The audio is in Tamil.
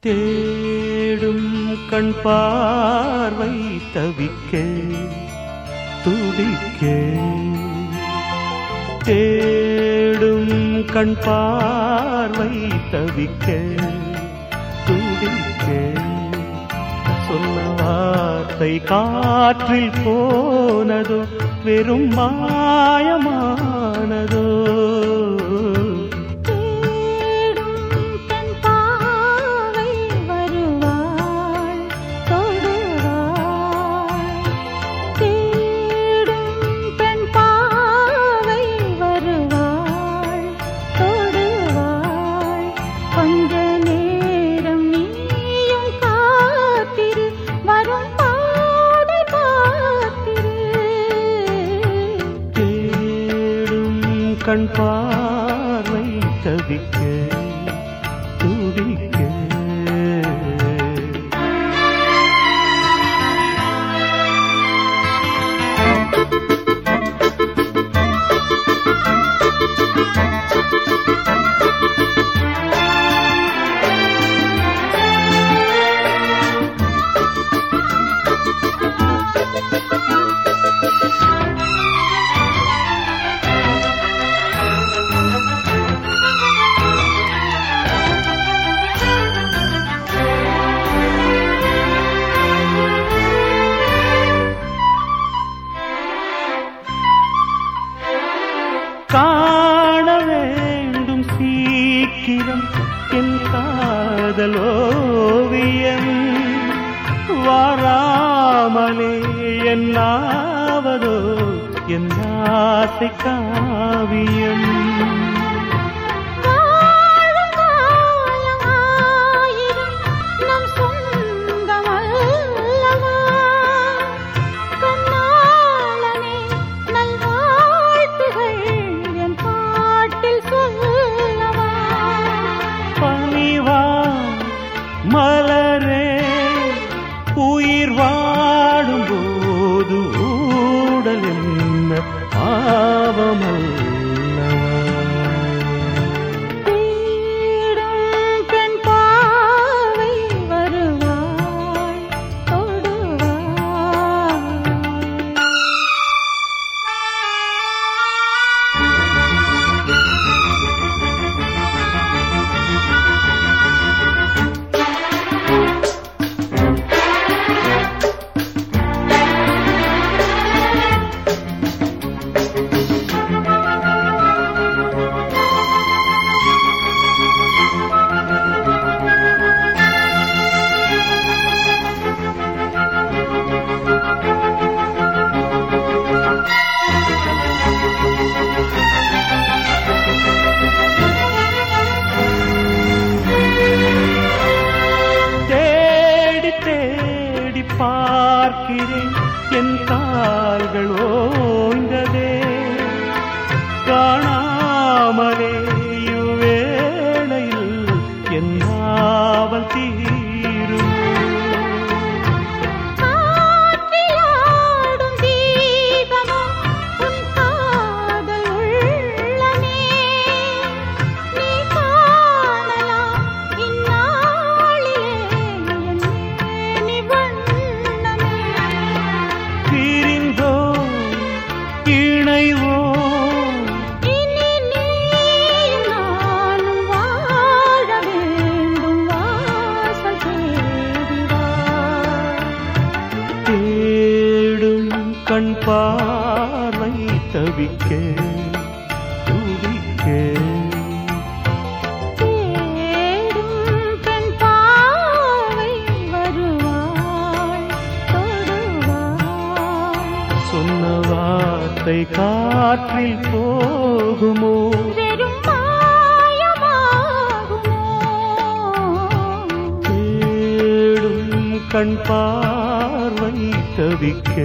தேடும் கண் பார்வை தவிக்க துடிக்க. தேடும் கண் பார்வை தவிக்க துடிக்க. சொன்ன வார்த்தை காற்றில் போனதோ வெறும் மாயமானதோ. கண் பார்வை தவிக்க காண வேண்டும் சீக்கிரம் என் காதலோவியம் வாராமலே என்னாவதோ என் ஆசை காவியம். ഉടലെന്ന പാവമല്ല kidding. தவிக்க துடிக்க சொன்ன வார்த்தை காற்றில் போகுமோ? தேடும் கண் பார்வை தவிக்க.